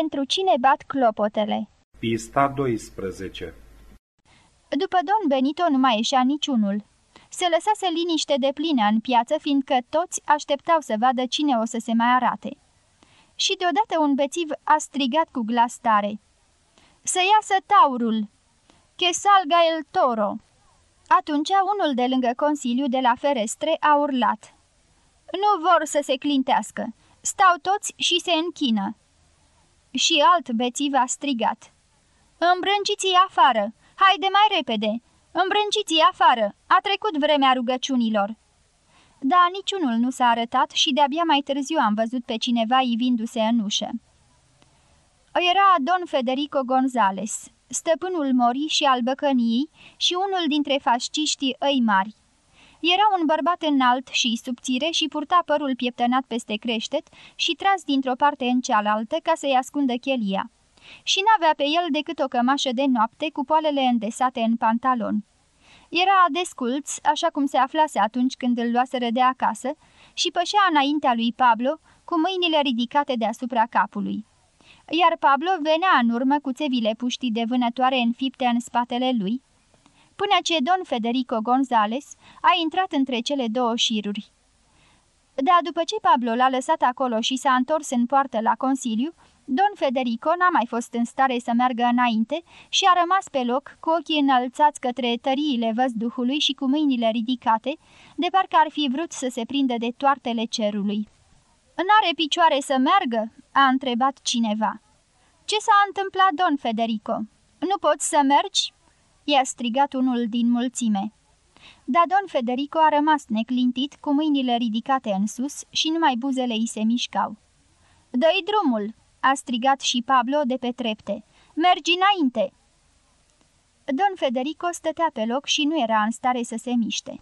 Pentru cine bat clopotele? Pista 12 După Don Benito nu mai ieșea niciunul. Se lăsase liniște de plină în piață, fiindcă toți așteptau să vadă cine o să se mai arate. Și deodată un bețiv a strigat cu glas tare. Să iasă taurul! Que salga el toro! Atunci unul de lângă Consiliu de la ferestre a urlat. Nu vor să se clintească. Stau toți și se închină. Și alt bețiv a strigat. Îmbrânciți afară! Haide mai repede! Îmbrânciți afară! A trecut vremea rugăciunilor!" Da, niciunul nu s-a arătat și de-abia mai târziu am văzut pe cineva ivindu-se în ușă. Era Don Federico Gonzales, stăpânul morii și al băcăniei și unul dintre fasciștii îi mari. Era un bărbat înalt și subțire și purta părul pieptănat peste creștet și tras dintr-o parte în cealaltă ca să-i ascundă chelia. Și n-avea pe el decât o cămașă de noapte cu poalele îndesate în pantalon. Era desculț, așa cum se aflase atunci când îl luaseră de acasă, și pășea înaintea lui Pablo, cu mâinile ridicate deasupra capului. Iar Pablo venea în urmă cu țevile puștii de vânătoare înfipte în spatele lui, până ce Don Federico Gonzales a intrat între cele două șiruri. Da, după ce Pablo l-a lăsat acolo și s-a întors în poartă la Consiliu, Don Federico n-a mai fost în stare să meargă înainte și a rămas pe loc, cu ochii înălțați către tăriile văzduhului și cu mâinile ridicate, de parcă ar fi vrut să se prindă de toartele cerului. N-are picioare să meargă?" a întrebat cineva. Ce s-a întâmplat, Don Federico? Nu poți să mergi?" I-a strigat unul din mulțime. Dar Don Federico a rămas neclintit, cu mâinile ridicate în sus și numai buzele îi se mișcau. Dă-i drumul!" a strigat și Pablo de pe trepte. Mergi înainte!" Don Federico stătea pe loc și nu era în stare să se miște.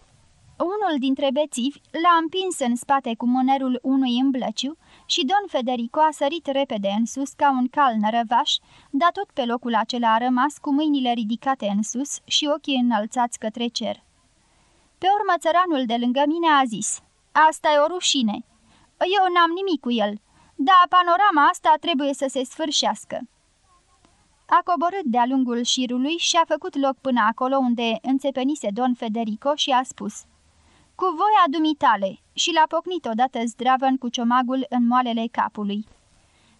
Unul dintre bețivi l-a împins în spate cu mânerul unui îmblăciu și Don Federico a sărit repede în sus ca un cal nărăvaș, dar tot pe locul acela a rămas cu mâinile ridicate în sus și ochii înălțați către cer. Pe urmă țăranul de lângă mine a zis, Asta e o rușine. Eu n-am nimic cu el, dar panorama asta trebuie să se sfârșească." A coborât de-a lungul șirului și a făcut loc până acolo unde înțepenise Don Federico și a spus Cu voia dumitale și l-a pocnit odată zdravăn cu ciomagul în moalele capului.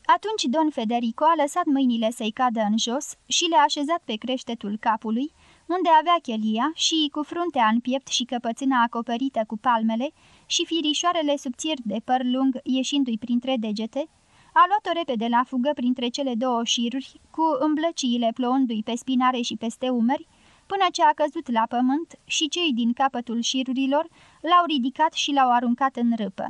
Atunci Don Federico a lăsat mâinile să-i cadă în jos și le-a așezat pe creștetul capului, unde avea chelia și, cu fruntea în piept și căpățâna acoperită cu palmele și firișoarele subțiri de păr lung ieșindu-i printre degete, a luat-o repede la fugă printre cele două șiruri, cu îmblăciile plouându-i pe spinare și peste umeri, până ce a căzut la pământ și cei din capătul șirurilor l-au ridicat și l-au aruncat în râpă.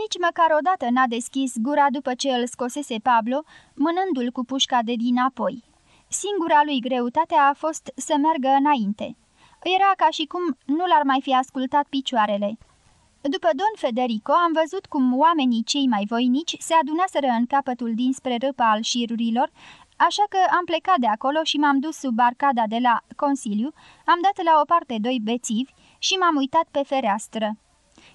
Nici măcar odată n-a deschis gura după ce îl scosese Pablo, mânându-l cu pușca de dinapoi. Singura lui greutate a fost să meargă înainte. Era ca și cum nu l-ar mai fi ascultat picioarele. După Don Federico am văzut cum oamenii cei mai voinici se adunaseră în capătul dinspre râpa al șirurilor, așa că am plecat de acolo și m-am dus sub barcada de la Consiliu, am dat la o parte doi bețivi și m-am uitat pe fereastră.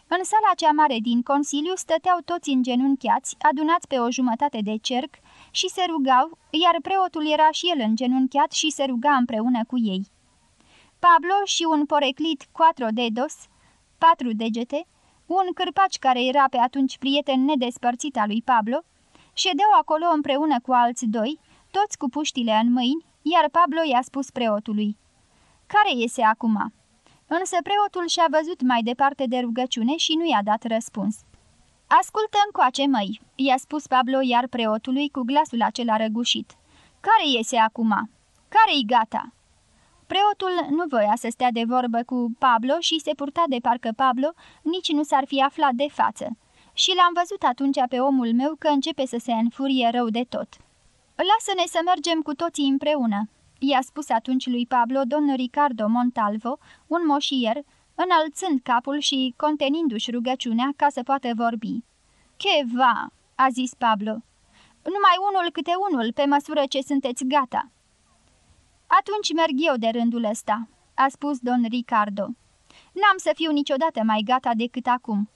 În sala cea mare din Consiliu stăteau toți îngenunchiați, adunați pe o jumătate de cerc și se rugau, iar preotul era și el îngenunchiat și se ruga împreună cu ei. Pablo și un poreclit quattro dedos, patru degete, un cârpaci care era pe atunci prieten nedespărțit al lui Pablo, ședeau acolo împreună cu alți doi, toți cu puștile în mâini, iar Pablo i-a spus preotului. Care iese acum?" Însă preotul și-a văzut mai departe de rugăciune și nu i-a dat răspuns. Ascultă încoace, măi," i-a spus Pablo iar preotului cu glasul acela răgușit. Care iese acum? Care-i gata?" Preotul nu voia să stea de vorbă cu Pablo și se purta de parcă Pablo nici nu s-ar fi aflat de față. Și l-am văzut atunci pe omul meu că începe să se înfurie rău de tot. Lasă-ne să mergem cu toții împreună," i-a spus atunci lui Pablo don Ricardo Montalvo, un moșier, înălțând capul și contenindu-și rugăciunea ca să poată vorbi. Che va!" a zis Pablo. Numai unul câte unul, pe măsură ce sunteți gata." Atunci merg eu de rândul ăsta," a spus don Ricardo. N-am să fiu niciodată mai gata decât acum."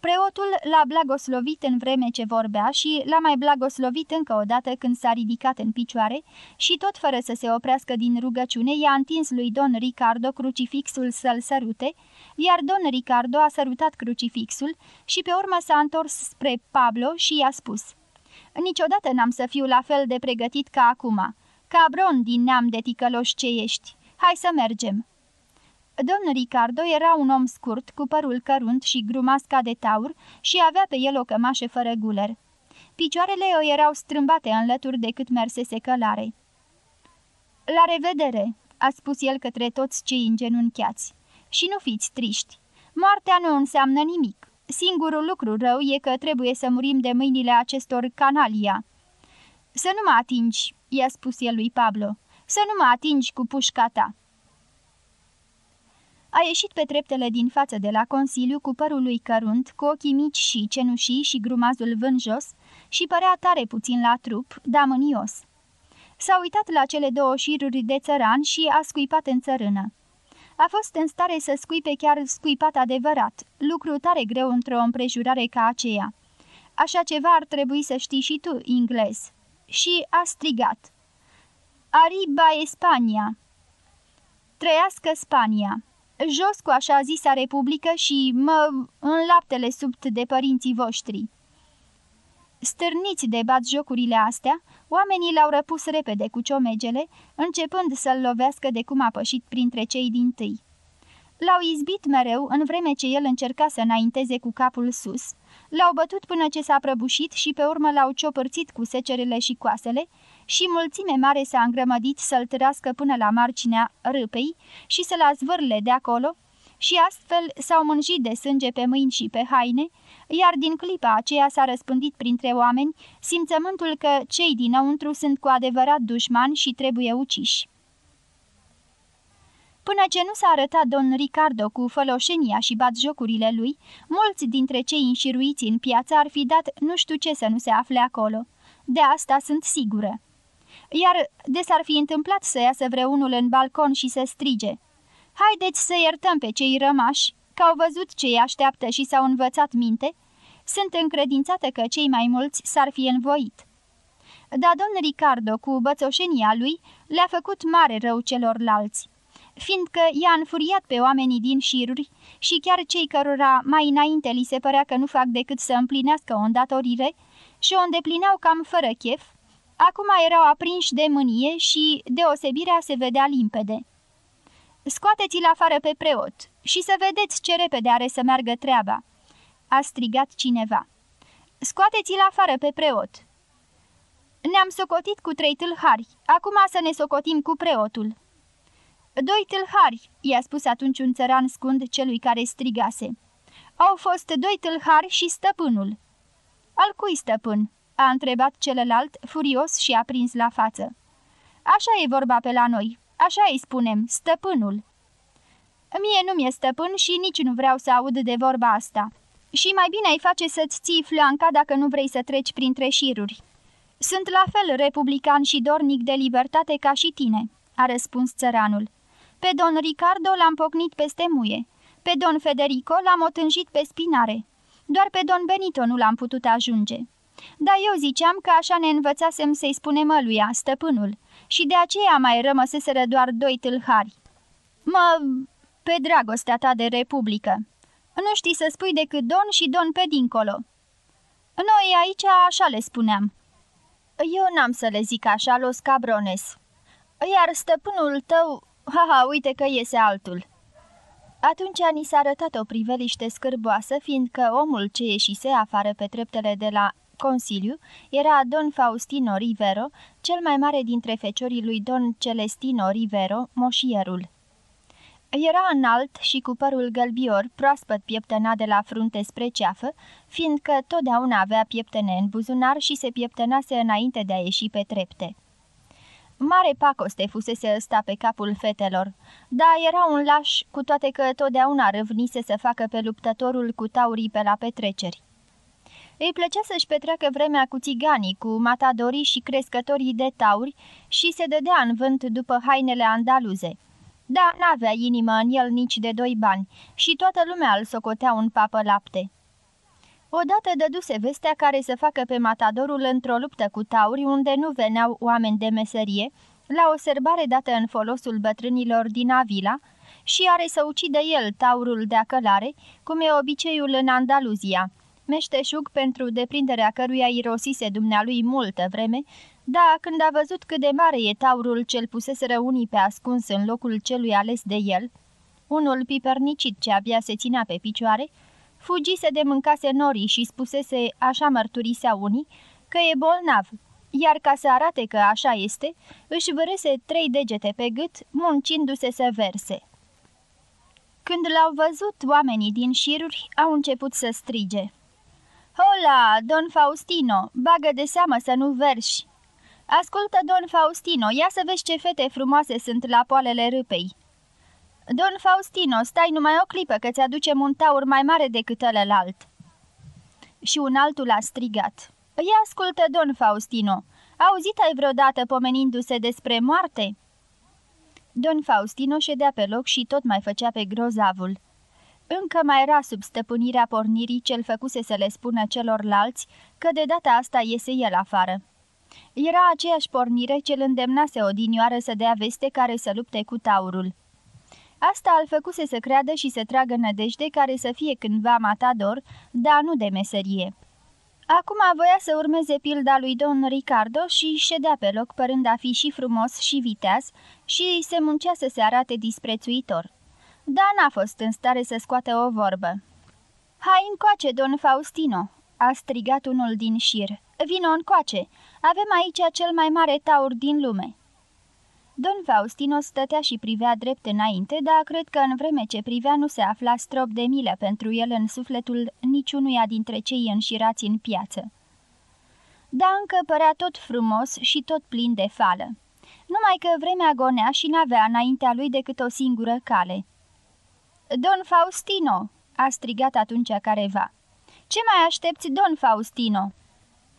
Preotul l-a blagoslovit în vreme ce vorbea și l-a mai blagoslovit încă o dată când s-a ridicat în picioare și tot fără să se oprească din rugăciune i-a întins lui Don Ricardo crucifixul să-l sărute, iar Don Ricardo a sărutat crucifixul și pe urmă s-a întors spre Pablo și i-a spus Niciodată n-am să fiu la fel de pregătit ca acum, cabron din neam de ticăloși ce ești. Hai să mergem!" Domn Ricardo era un om scurt, cu părul cărunt și grumasca de taur și avea pe el o cămașă fără guler. Picioarele o erau strâmbate în lături de cât mersese călare. La revedere!" a spus el către toți cei îngenunchiați. Și nu fiți triști. Moartea nu înseamnă nimic. Singurul lucru rău e că trebuie să murim de mâinile acestor canalia." Să nu mă atingi," i-a spus el lui Pablo. Să nu mă atingi cu pușca ta." A ieșit pe treptele din față de la Consiliu cu părul lui cărunt, cu ochii mici și cenușii și grumazul vânjos și părea tare puțin la trup, dar mânios. S-a uitat la cele două șiruri de țăran și a scuipat în țărână. A fost în stare să scuipe chiar scuipat adevărat, lucru tare greu într-o împrejurare ca aceea. Așa ceva ar trebui să știi și tu, inglez. Și a strigat. Ariba e Spania! Trăiască Spania! Jos cu așa zisa republică și mă laptele sub de părinții voștri. Stârniți de bat jocurile astea, oamenii l-au răpus repede cu ciomegele, începând să-l lovească de cum a pășit printre cei din tâi. L-au izbit mereu în vreme ce el încerca să înainteze cu capul sus, l-au bătut până ce s-a prăbușit și pe urmă l-au ciopărțit cu secerele și coasele și mulțime mare s-a îngrămădit să-l târască până la marginea râpei și să-l azvârle de acolo și astfel s-au mânjit de sânge pe mâini și pe haine, iar din clipa aceea s-a răspândit printre oameni simțământul că cei dinăuntru sunt cu adevărat dușmani și trebuie uciși. Până ce nu s-a arătat don Ricardo cu făloșenia și batjocurile lui, mulți dintre cei înșiruiți în piață ar fi dat nu știu ce să nu se afle acolo. De asta sunt sigură. Iar de s-ar fi întâmplat să iasă vreunul în balcon și să strige. Haideți să iertăm pe cei rămași, că au văzut ce îi așteaptă și s-au învățat minte, sunt încredințată că cei mai mulți s-ar fi învoit. Dar domn Ricardo, cu bățoșenia lui, le-a făcut mare rău celorlalți. Fiindcă i-a înfuriat pe oamenii din șiruri și chiar cei cărora mai înainte li se părea că nu fac decât să împlinească o îndatorire și o îndeplinau cam fără chef, acum erau aprinși de mânie și deosebirea se vedea limpede. Scoateți-l afară pe preot și să vedeți ce repede are să meargă treaba!" a strigat cineva. Scoateți-l afară pe preot!" Ne-am socotit cu trei tâlhari, acum să ne socotim cu preotul." Doi tâlhari, i-a spus atunci un țăran scund celui care strigase. Au fost doi tâlhari și stăpânul. Al cui stăpân? A întrebat celălalt, furios și aprins la față. Așa e vorba pe la noi, așa îi spunem, stăpânul. Mie nu mi-e stăpân și nici nu vreau să aud de vorba asta. Și mai bine ai face să-ți ții flanca dacă nu vrei să treci printre șiruri. Sunt la fel republican și dornic de libertate ca și tine, a răspuns țăranul. Pe don Ricardo l-am pocnit peste muie. Pe don Federico l-am otânjit pe spinare. Doar pe don Benito nu l-am putut ajunge. Dar eu ziceam că așa ne învățasem să-i spunem măluia, stăpânul, și de aceea mai rămăseseră doar doi tâlhari. Mă... pe dragostea ta de republică. Nu știi să spui decât don și don pe dincolo. Noi aici așa le spuneam. Eu n-am să le zic așa, los cabrones. Iar stăpânul tău Ha-ha, uite că iese altul!" Atunci ni s-a arătat o priveliște scârboasă, fiindcă omul ce ieșise afară pe treptele de la Consiliu era Don Faustino Rivero, cel mai mare dintre feciorii lui Don Celestino Rivero, moșierul. Era înalt și cu părul gălbior, proaspăt pieptănat de la frunte spre ceafă, fiindcă totdeauna avea pieptene în buzunar și se pieptănase înainte de a ieși pe trepte. Mare pacoste fusese ăsta pe capul fetelor, dar era un laș, cu toate că totdeauna râvnise să facă pe luptătorul cu taurii pe la petreceri. Îi plăcea să-și petreacă vremea cu țiganii, cu matadorii și crescătorii de tauri și se dădea în vânt după hainele andaluze. Da, n-avea inimă în el nici de doi bani și toată lumea îl socotea un papă lapte. Odată dăduse vestea care să facă pe matadorul într-o luptă cu tauri unde nu veneau oameni de meserie, la o serbare dată în folosul bătrânilor din Avila, și are să ucidă el taurul de acălare, cum e obiceiul în Andaluzia, meșteșug pentru deprinderea căruia irosise dumnealui multă vreme, da, când a văzut cât de mare e taurul cel puseseră unii pe ascuns în locul celui ales de el, unul pipernicit ce abia se ținea pe picioare, fugise de mâncase norii și spusese, așa mărturisea unii, că e bolnav, iar ca să arate că așa este, își vărese trei degete pe gât, muncindu-se să verse. Când l-au văzut, oamenii din șiruri au început să strige. Hola, Don Faustino, bagă de seamă să nu verși! Ascultă, Don Faustino, ia să vezi ce fete frumoase sunt la poalele râpei!" Don Faustino, stai numai o clipă că ți-aducem un taur mai mare decât ălălalt." Și un altul a strigat. Ia ascultă, Don Faustino, auzit ai vreodată pomenindu-se despre moarte?" Don Faustino ședea pe loc și tot mai făcea pe grozavul. Încă mai era sub stăpânirea pornirii cel făcuse să le spună celorlalți că de data asta iese el afară. Era aceeași pornire ce îl îndemnase odinioară să dea veste care să lupte cu taurul. Asta îl făcuse să creadă și să tragă nădejde care să fie cândva matador, dar nu de meserie. Acum voia să urmeze pilda lui Don Ricardo și ședea pe loc părând a fi și frumos și viteaz și se muncea să se arate disprețuitor. Dar n-a fost în stare să scoate o vorbă. Hai încoace, Don Faustino!" a strigat unul din șir. Vino încoace! Avem aici cel mai mare taur din lume!" Don Faustino stătea și privea drept înainte, dar cred că în vreme ce privea nu se afla strop de milă pentru el în sufletul niciunuia dintre cei înșirați în piață. Dar încă părea tot frumos și tot plin de fală. Numai că vremea gonea și n-avea înaintea lui decât o singură cale. Don Faustino!" a strigat atunci careva. Ce mai aștepți, Don Faustino?"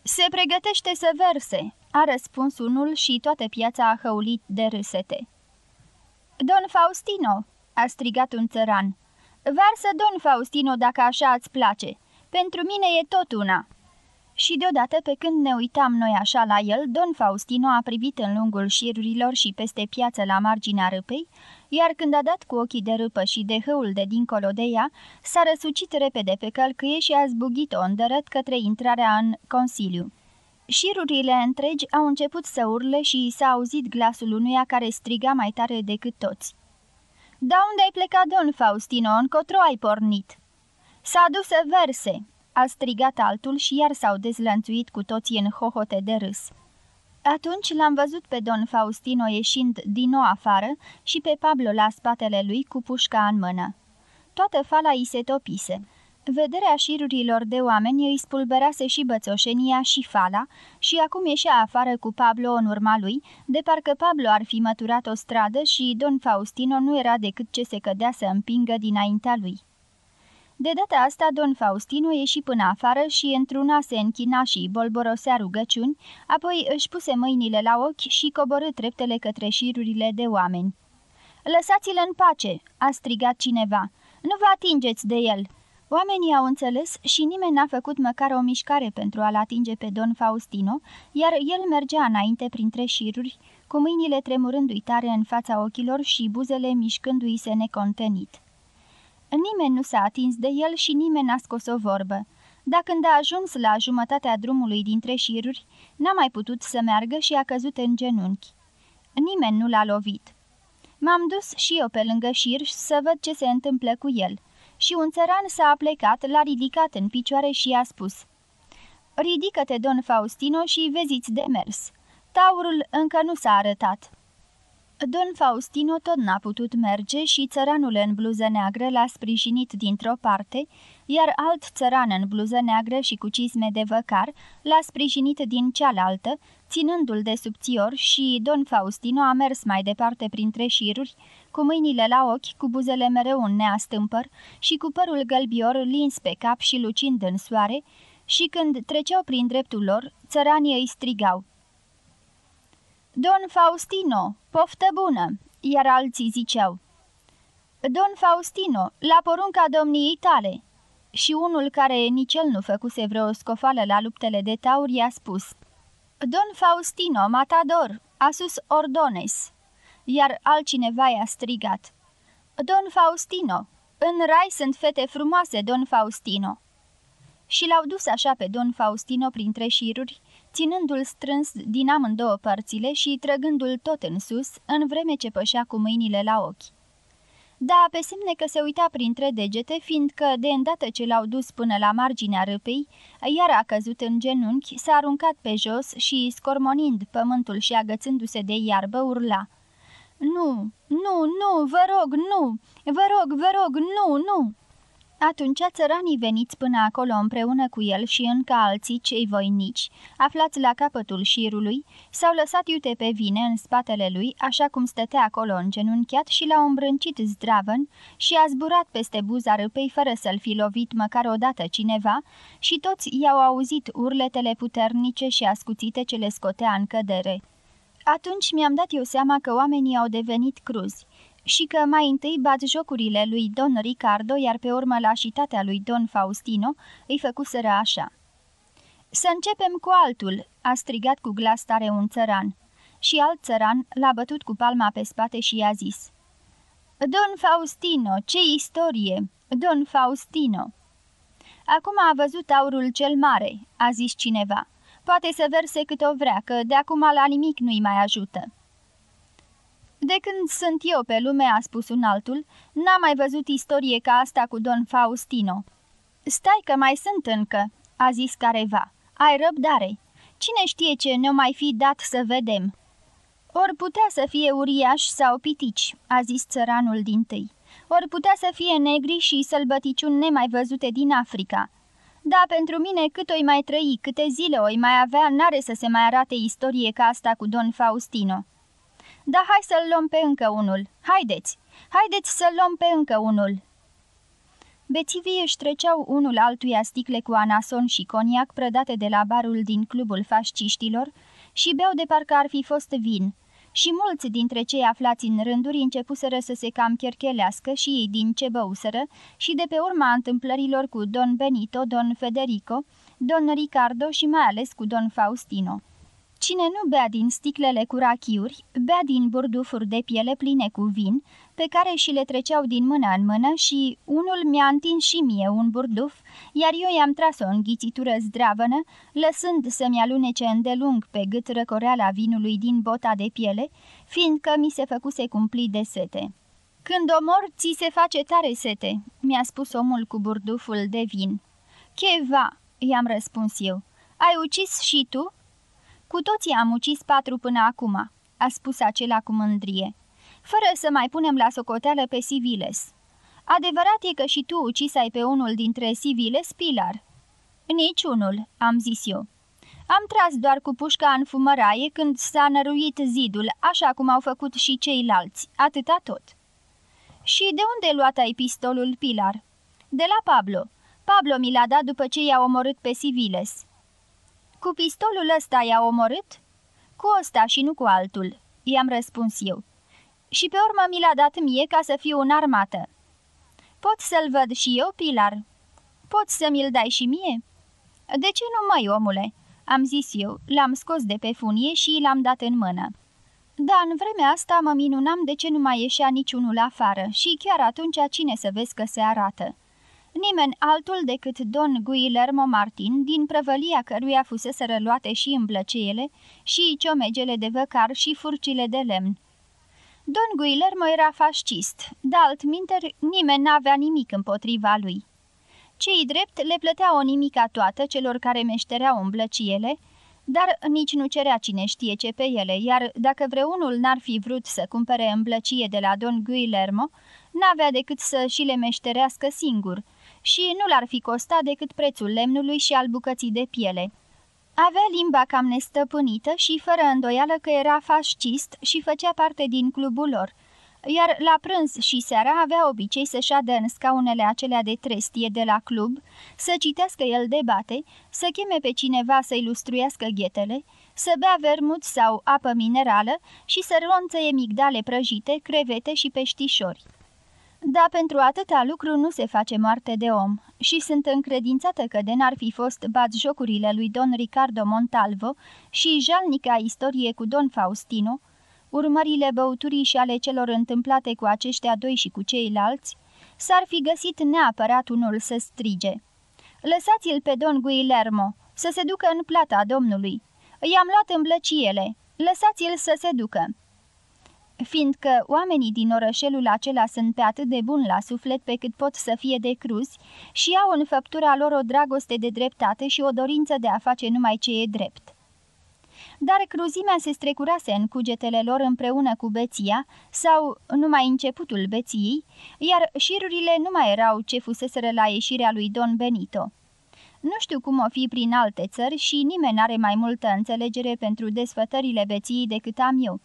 Se pregătește să verse," a răspuns unul și toată piața a hăulit de râsete. Don Faustino!" a strigat un țăran. Varsă, Don Faustino, dacă așa îți place. Pentru mine e tot una." Și deodată, pe când ne uitam noi așa la el, Don Faustino a privit în lungul șirurilor și peste piață la marginea râpei, iar când a dat cu ochii de râpă și de hăul de dincolo de ea, s-a răsucit repede pe călcâie și a zbugit-o îndărăt către intrarea în consiliu. Șirurile întregi au început să urle și s-a auzit glasul unuia care striga mai tare decât toți. Da unde ai plecat, domn Faustino? Încotro ai pornit?" S-a dus să verse!" a strigat altul și iar s-au dezlănțuit cu toții în hohote de râs. Atunci l-am văzut pe don Faustino ieșind din nou afară și pe Pablo la spatele lui cu pușca în mână. Toată fala îi se topise. Vederea șirurilor de oameni îi spulberase și bățoșenia și fala și acum ieșea afară cu Pablo în urma lui, de parcă Pablo ar fi măturat o stradă și Don Faustino nu era decât ce se cădea să împingă dinaintea lui. De data asta, Don Faustino ieși până afară și într-una se închina și bolborosea rugăciuni, apoi își puse mâinile la ochi și coborâ treptele către șirurile de oameni. Lăsați-l în pace!" a strigat cineva. Nu vă atingeți de el!" Oamenii au înțeles și nimeni n-a făcut măcar o mișcare pentru a-l atinge pe Don Faustino, iar el mergea înainte printre șiruri, cu mâinile tremurându-i tare în fața ochilor și buzele mișcându-i se necontenit. Nimeni nu s-a atins de el și nimeni n-a scos o vorbă. Dar când a ajuns la jumătatea drumului dintre șiruri, n-a mai putut să meargă și a căzut în genunchi. Nimeni nu l-a lovit. M-am dus și eu pe lângă șir să văd ce se întâmplă cu el – și un țăran s-a aplecat, l-a ridicat în picioare și i-a spus Ridică-te, don Faustino, și veziți de mers. Taurul încă nu s-a arătat." Don Faustino tot n-a putut merge și țăranul în bluză neagră l-a sprijinit dintr-o parte, iar alt țăran în bluză neagră și cu cizme de văcar l-a sprijinit din cealaltă, ținându-l de subțior și Don Faustino a mers mai departe printre șiruri, cu mâinile la ochi, cu buzele mereu în neastâmpăr și cu părul gălbior lins pe cap și lucind în soare, și când treceau prin dreptul lor, țăranii îi strigau. Don Faustino, poftă bună!" iar alții ziceau. Don Faustino, la porunca domniei tale!" și unul care nici el nu făcuse vreo scofală la luptele de taur i-a spus Don Faustino, matador, asus ordones, iar altcineva i-a strigat Don Faustino, în rai sunt fete frumoase, Don Faustino. Și l-au dus așa pe Don Faustino printre șiruri, ținându-l strâns din amândouă părțile și trăgându-l tot în sus, în vreme ce pășea cu mâinile la ochi. Da, pe semne că se uita printre degete, fiindcă, de îndată ce l-au dus până la marginea râpei, iar a căzut în genunchi, s-a aruncat pe jos și, scormonind pământul și agățându-se de iarbă, urla. Nu, nu, nu, vă rog, nu! Vă rog, vă rog, nu, nu!" Atunci țăranii veniți până acolo împreună cu el și încă alții, cei voinici, aflați la capătul șirului, s-au lăsat iute pe vine în spatele lui, așa cum stătea acolo îngenunchiat și l-au îmbrâncit zdravăn și a zburat peste buza râpei fără să-l fi lovit măcar odată cineva și toți i-au auzit urletele puternice și ascuțite ce le scotea în cădere. Atunci mi-am dat eu seama că oamenii au devenit cruzi și că mai întâi bat jocurile lui Don Ricardo, iar pe urmă lașitatea lui Don Faustino îi făcuseră așa. Să începem cu altul!" a strigat cu glas tare un țăran. Și alt țăran l-a bătut cu palma pe spate și i-a zis Don Faustino, ce istorie! Don Faustino!" Acum a văzut aurul cel mare," a zis cineva. Poate să verse cât o vrea, că de acum la nimic nu-i mai ajută." De când sunt eu pe lume, a spus un altul, n-am mai văzut istorie ca asta cu Don Faustino. Stai că mai sunt încă, a zis careva. Ai răbdare. Cine știe ce ne mai fi dat să vedem? Ori putea să fie uriaș sau pitici, a zis țăranul din tâi. Ori putea să fie negri și sălbăticiuni nemai văzute din Africa. Da, pentru mine cât o mai trăi, câte zile o mai avea, n-are să se mai arate istorie ca asta cu Don Faustino. Da, hai să-l luăm pe încă unul. Haideți! Haideți să-l luăm pe încă unul!" Bețivii își treceau unul altuia sticle cu anason și coniac prădate de la barul din clubul fasciștilor și beau de parcă ar fi fost vin. Și mulți dintre cei aflați în rânduri începuseră să se cam cherchelească și ei din ce băuseră și de pe urma întâmplărilor cu Don Benito, Don Federico, Don Ricardo și mai ales cu Don Faustino. Cine nu bea din sticlele cu rachiuri, bea din burdufuri de piele pline cu vin, pe care și le treceau din mână în mână și unul mi-a întins și mie un burduf, iar eu i-am tras-o în ghițitură zdravănă, lăsând să-mi alunece îndelung pe gât răcoreala vinului din bota de piele, fiindcă mi se făcuse cumpli de sete. Când omor, ți se face tare sete," mi-a spus omul cu burduful de vin. Cheva," i-am răspuns eu. Ai ucis și tu?" Cu toții am ucis patru până acum," a spus acela cu mândrie, fără să mai punem la socoteală pe Siviles. Adevărat e că și tu ucisai pe unul dintre Siviles, Pilar." Niciunul," am zis eu. Am tras doar cu pușca în fumăraie când s-a năruit zidul, așa cum au făcut și ceilalți, atâta tot." Și de unde luat ai pistolul, Pilar?" De la Pablo. Pablo mi l-a dat după ce i-a omorât pe Siviles." Cu pistolul ăsta i-a omorât?" Cu ăsta și nu cu altul," i-am răspuns eu. Și pe urmă mi l-a dat mie ca să fiu în armată." Pot să-l văd și eu, Pilar?" Poți să mi-l dai și mie?" De ce nu, mai omule?" am zis eu, l-am scos de pe funie și l-am dat în mână. Da, în vremea asta mă minunam de ce nu mai ieșea niciunul afară și chiar atunci cine să vezi că se arată nimeni altul decât Don Guillermo Martin, din prăvălia căruia fusese răluate și îmblăceele, și ciomegele de văcar și furcile de lemn. Don Guillermo era fascist, de altminteri nimeni n-avea nimic împotriva lui. Cei drept le plătea o nimica toată celor care meștereau îmblăciele, dar nici nu cerea cine știe ce pe ele, iar dacă vreunul n-ar fi vrut să cumpere îmblăcie de la Don Guillermo, n-avea decât să și le meșterească singur – și nu l-ar fi costat decât prețul lemnului și al bucății de piele. Avea limba cam nestăpânită și fără îndoială că era fascist și făcea parte din clubul lor, iar la prânz și seara avea obicei să șadă în scaunele acelea de trestie de la club, să citească el debate, să cheme pe cineva să ilustruiască ghetele, să bea vermut sau apă minerală și să ronțăie migdale prăjite, crevete și peștișori. Da, pentru atâta lucru nu se face moarte de om și sunt încredințată că de n-ar fi fost bat jocurile lui Don Ricardo Montalvo și jalnica istorie cu Don Faustino, urmările băuturii și ale celor întâmplate cu aceștia doi și cu ceilalți, s-ar fi găsit neapărat unul să strige. Lăsați-l pe Don Guillermo să se ducă în plata domnului. I-am luat în blăciele. Lăsați-l să se ducă fiindcă oamenii din orășelul acela sunt pe atât de bun la suflet pe cât pot să fie de cruzi și au în făptura lor o dragoste de dreptate și o dorință de a face numai ce e drept. Dar cruzimea se strecurase în cugetele lor împreună cu beția sau numai începutul beției, iar șirurile nu mai erau ce fuseseră la ieșirea lui Don Benito. Nu știu cum o fi prin alte țări și nimeni n-are mai multă înțelegere pentru desfătările beției decât am eu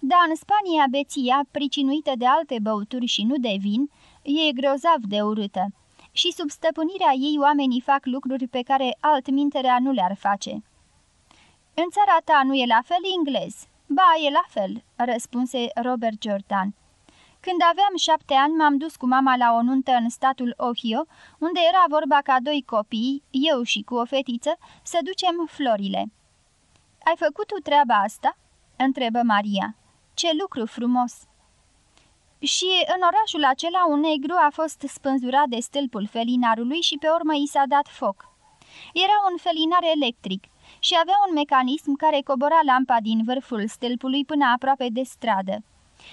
dar în Spania beția, pricinuită de alte băuturi și nu de vin, e grozav de urâtă. Și sub stăpânirea ei oamenii fac lucruri pe care altminterea nu le-ar face. În țara ta nu e la fel englez?" Ba, e la fel," răspunse Robert Jordan. Când aveam șapte ani, m-am dus cu mama la o nuntă în statul Ohio, unde era vorba ca doi copii, eu și cu o fetiță, să ducem florile. Ai făcut tu treaba asta?" Întrebă Maria. Ce lucru frumos! Și în orașul acela un negru a fost spânzurat de stâlpul felinarului și pe urmă i s-a dat foc. Era un felinar electric și avea un mecanism care cobora lampa din vârful stâlpului până aproape de stradă.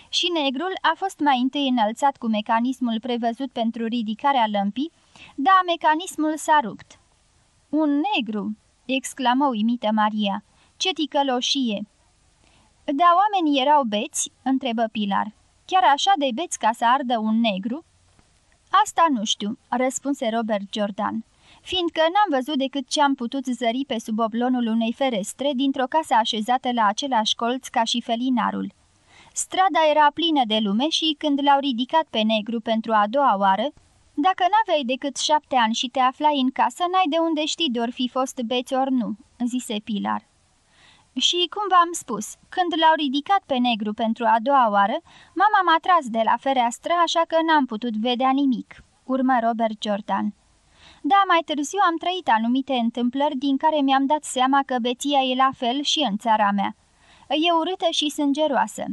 Și negrul a fost mai întâi înălțat cu mecanismul prevăzut pentru ridicarea lămpii, dar mecanismul s-a rupt. Un negru!" exclamă uimită Maria. Ce ticăloșie!" Da, oamenii erau beți?" întrebă Pilar. Chiar așa de beți ca să ardă un negru?" Asta nu știu," răspunse Robert Jordan, fiindcă n-am văzut decât ce am putut zări pe sub oblonul unei ferestre dintr-o casă așezată la același colț ca și felinarul. Strada era plină de lume și când l-au ridicat pe negru pentru a doua oară, dacă n-aveai decât șapte ani și te aflai în casă, n-ai de unde știi de ori fi fost beți ori nu," zise Pilar. Și, cum v-am spus, când l-au ridicat pe negru pentru a doua oară, mama m-a tras de la fereastră, așa că n-am putut vedea nimic, urmă Robert Jordan. Da, mai târziu am trăit anumite întâmplări din care mi-am dat seama că beția e la fel și în țara mea. E urâtă și sângeroasă.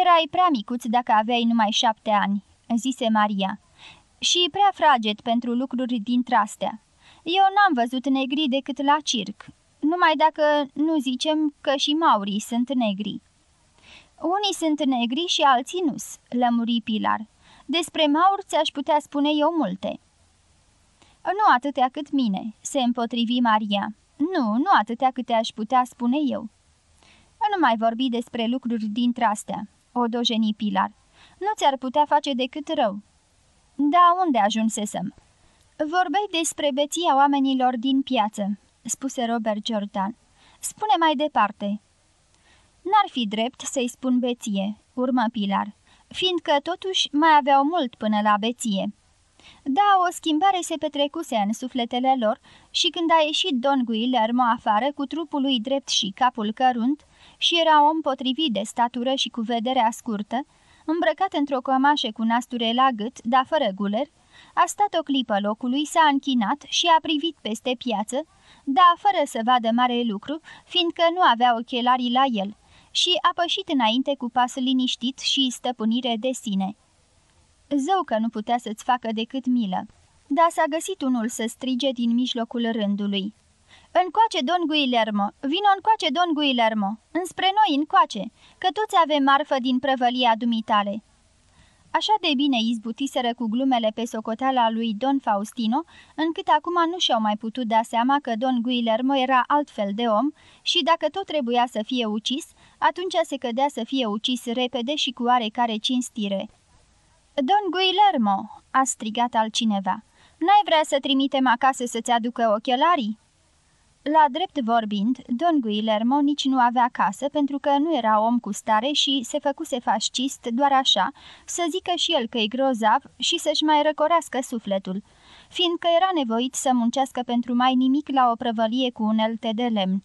Erai prea micuț dacă aveai numai șapte ani, zise Maria, și prea fraged pentru lucruri dintre astea. Eu n-am văzut negri decât la circ, numai dacă nu zicem că și maurii sunt negri. Unii sunt negri și alții nu lămuri Pilar. Despre mauri ți-aș putea spune eu multe. Nu atâtea cât mine, se împotrivi Maria. Nu, nu atâtea câte aș putea spune eu. Nu mai vorbi despre lucruri dintre astea, o dojeni Pilar. Nu ți-ar putea face decât rău. Da, unde ajunsesem? Vorbei despre beția oamenilor din piață, spuse Robert Jordan. Spune mai departe. N-ar fi drept să-i spun beție, urmă Pilar, fiindcă totuși mai aveau mult până la beție. Da, o schimbare se petrecuse în sufletele lor și când a ieșit Don Guillermo afară cu trupul lui drept și capul cărunt și era om potrivit de statură și cu vederea scurtă, îmbrăcat într-o cămașă cu nasture la gât, dar fără guler, a stat o clipă locului, s-a închinat și a privit peste piață, da, fără să vadă mare lucru, fiindcă nu avea ochelarii la el, și a pășit înainte cu pas liniștit și stăpânire de sine. Zău că nu putea să-ți facă decât milă, dar s-a găsit unul să strige din mijlocul rândului. Încoace, Don Guillermo! Vino încoace, Don Guillermo! Înspre noi, încoace, că toți avem marfă din prăvălia dumitale!" Așa de bine izbutiseră cu glumele pe socoteala lui Don Faustino, încât acum nu și-au mai putut da seama că Don Guillermo era altfel de om și dacă tot trebuia să fie ucis, atunci se cădea să fie ucis repede și cu oarecare cinstire. Don Guillermo!" a strigat altcineva. N-ai vrea să trimitem acasă să-ți aducă ochelarii?" La drept vorbind, Don Guillermo nici nu avea casă pentru că nu era om cu stare și se făcuse fascist doar așa, să zică și el că e grozav și să-și mai răcorească sufletul, fiindcă era nevoit să muncească pentru mai nimic la o prăvălie cu unelte de lemn.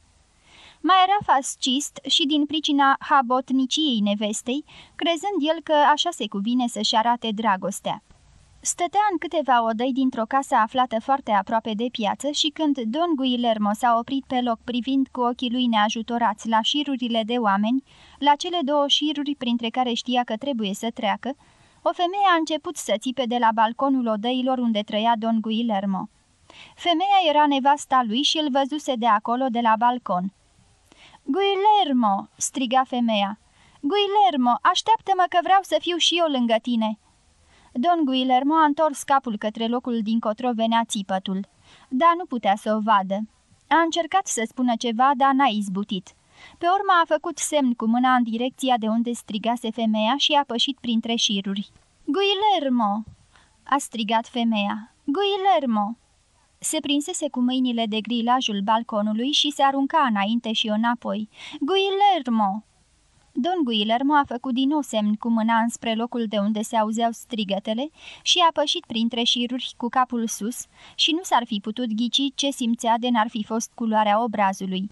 Mai era fascist și din pricina habotniciei nevestei, crezând el că așa se cuvine să-și arate dragostea. Stătea în câteva odăi dintr-o casă aflată foarte aproape de piață și când Don Guillermo s-a oprit pe loc privind cu ochii lui neajutorați la șirurile de oameni, la cele două șiruri printre care știa că trebuie să treacă, o femeie a început să țipe de la balconul odăilor unde trăia Don Guillermo. Femeia era nevasta lui și îl văzuse de acolo, de la balcon. Guillermo!" striga femeia. Guillermo, așteaptă-mă că vreau să fiu și eu lângă tine!" Don Guillermo a întors capul către locul din cotro venea țipătul, dar nu putea să o vadă. A încercat să spună ceva, dar n-a izbutit. Pe urmă a făcut semn cu mâna în direcția de unde strigase femeia și a pășit printre șiruri. Guillermo!" a strigat femeia. Guillermo!" Se prinsese cu mâinile de grilajul balconului și se arunca înainte și înapoi. Guillermo!" Don Guillermo a făcut din nou semn cu mâna înspre locul de unde se auzeau strigătele și a pășit printre șiruri cu capul sus și nu s-ar fi putut ghici ce simțea de n-ar fi fost culoarea obrazului.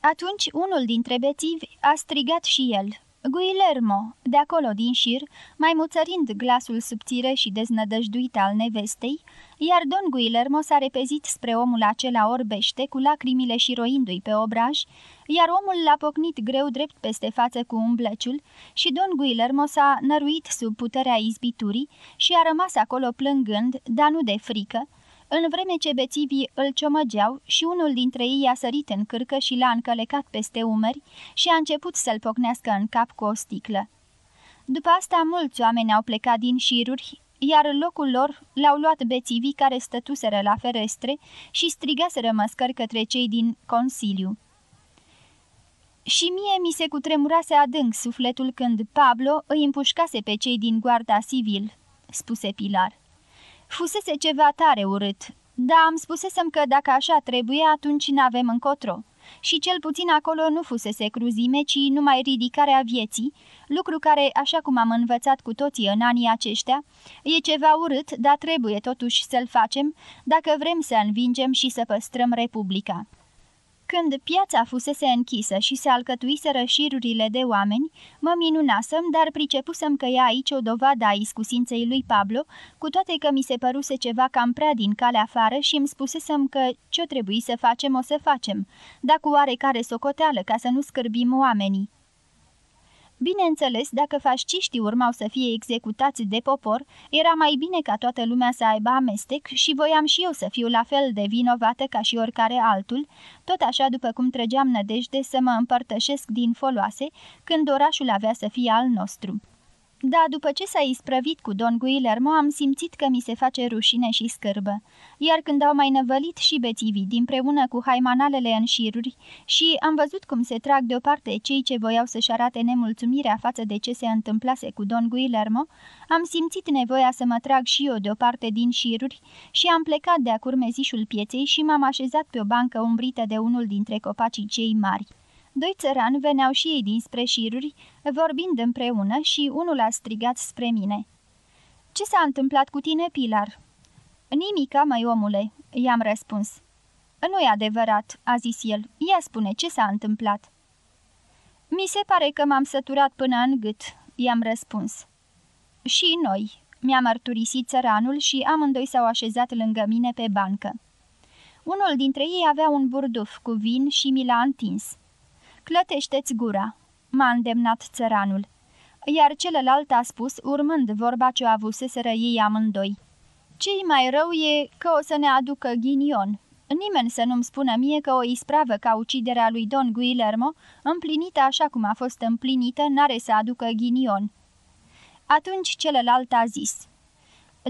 Atunci unul dintre bețivi a strigat și el, Guillermo, de acolo din șir, mai muțărind glasul subțire și deznădăjduit al nevestei, iar don Guillermo s-a repezit spre omul acela orbește, cu lacrimile și roindu-i pe obraj, iar omul l-a pocnit greu drept peste față cu umbleciul și don Guillermo s-a năruit sub puterea izbiturii și a rămas acolo plângând, dar nu de frică, în vreme ce bețivii îl ciomăgeau și unul dintre ei a sărit în cârcă și l-a încălecat peste umeri și a început să-l pocnească în cap cu o sticlă. După asta mulți oameni au plecat din șiruri, iar în locul lor l-au luat bețivii care stătuseră la ferestre și strigaseră măscări către cei din Consiliu. Și mie mi se cutremurase adânc sufletul când Pablo îi împușcase pe cei din guarda civil, spuse Pilar. Fusese ceva tare urât, dar am spusesem că dacă așa trebuie, atunci n-avem încotro. Și cel puțin acolo nu fusese cruzime, ci numai ridicarea vieții, lucru care, așa cum am învățat cu toții în anii aceștia, e ceva urât, dar trebuie totuși să-l facem dacă vrem să învingem și să păstrăm Republica. Când piața fusese închisă și se alcătuiseră șirurile de oameni, mă minunasem, dar pricepusem că e aici o dovadă a iscusinței lui Pablo, cu toate că mi se păruse ceva cam prea din calea afară și îmi spusesem că ce-o trebuie să facem, o să facem, dar cu oarecare socoteală ca să nu scârbim oamenii. Bineînțeles, dacă fasciștii urmau să fie executați de popor, era mai bine ca toată lumea să aibă amestec și voiam și eu să fiu la fel de vinovată ca și oricare altul, tot așa după cum trăgeam nădejde să mă împărtășesc din foloase, când orașul avea să fie al nostru. Da, după ce s-a isprăvit cu Don Guillermo, am simțit că mi se face rușine și scârbă. Iar când au mai năvălit și bețivii dinpreună cu haimanalele în șiruri și am văzut cum se trag deoparte cei ce voiau să-și arate nemulțumirea față de ce se întâmplase cu Don Guillermo, am simțit nevoia să mă trag și eu deoparte din șiruri și am plecat de-a curmezișul pieței și m-am așezat pe o bancă umbrită de unul dintre copacii cei mari. Doi țărani veneau și ei dinspre șiruri, vorbind împreună și unul a strigat spre mine. Ce s-a întâmplat cu tine, Pilar?" Nimica, mai omule," i-am răspuns. Nu-i adevărat," a zis el. Ia spune, ce s-a întâmplat?" Mi se pare că m-am săturat până în gât," i-am răspuns. Și noi," mi-a mărturisit țăranul și amândoi s-au așezat lângă mine pe bancă. Unul dintre ei avea un burduf cu vin și mi l-a întins. Clătește-ți gura!" m-a îndemnat țăranul. Iar celălalt a spus, urmând vorba ce-o avuseseră ei amândoi. Cei mai rău e că o să ne aducă ghinion. Nimeni să nu-mi spună mie că o ispravă ca uciderea lui Don Guillermo, împlinită așa cum a fost împlinită, n-are să aducă ghinion. Atunci celălalt a zis,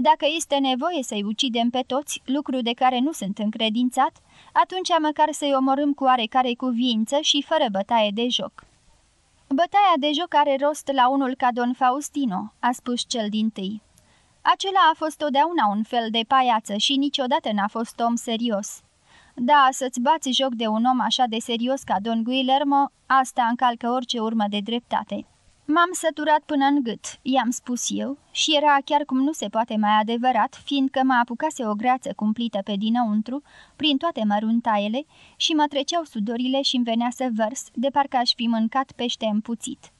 Dacă este nevoie să-i ucidem pe toți, lucru de care nu sunt încredințat, atunci măcar să-i omorâm cu oarecare cuvință și fără bătaie de joc. Bătaia de joc are rost la unul ca Don Faustino, a spus cel din tâi. Acela a fost totdeauna un fel de paiață și niciodată n-a fost om serios. Da, să-ți bați joc de un om așa de serios ca Don Guillermo, asta încalcă orice urmă de dreptate. M-am săturat până în gât, i-am spus eu, și era chiar cum nu se poate mai adevărat, fiindcă mă apucase o greață cumplită pe dinăuntru, prin toate măruntaiele, și mă treceau sudorile și-mi venea să vărs, de parcă aș fi mâncat pește împuțit.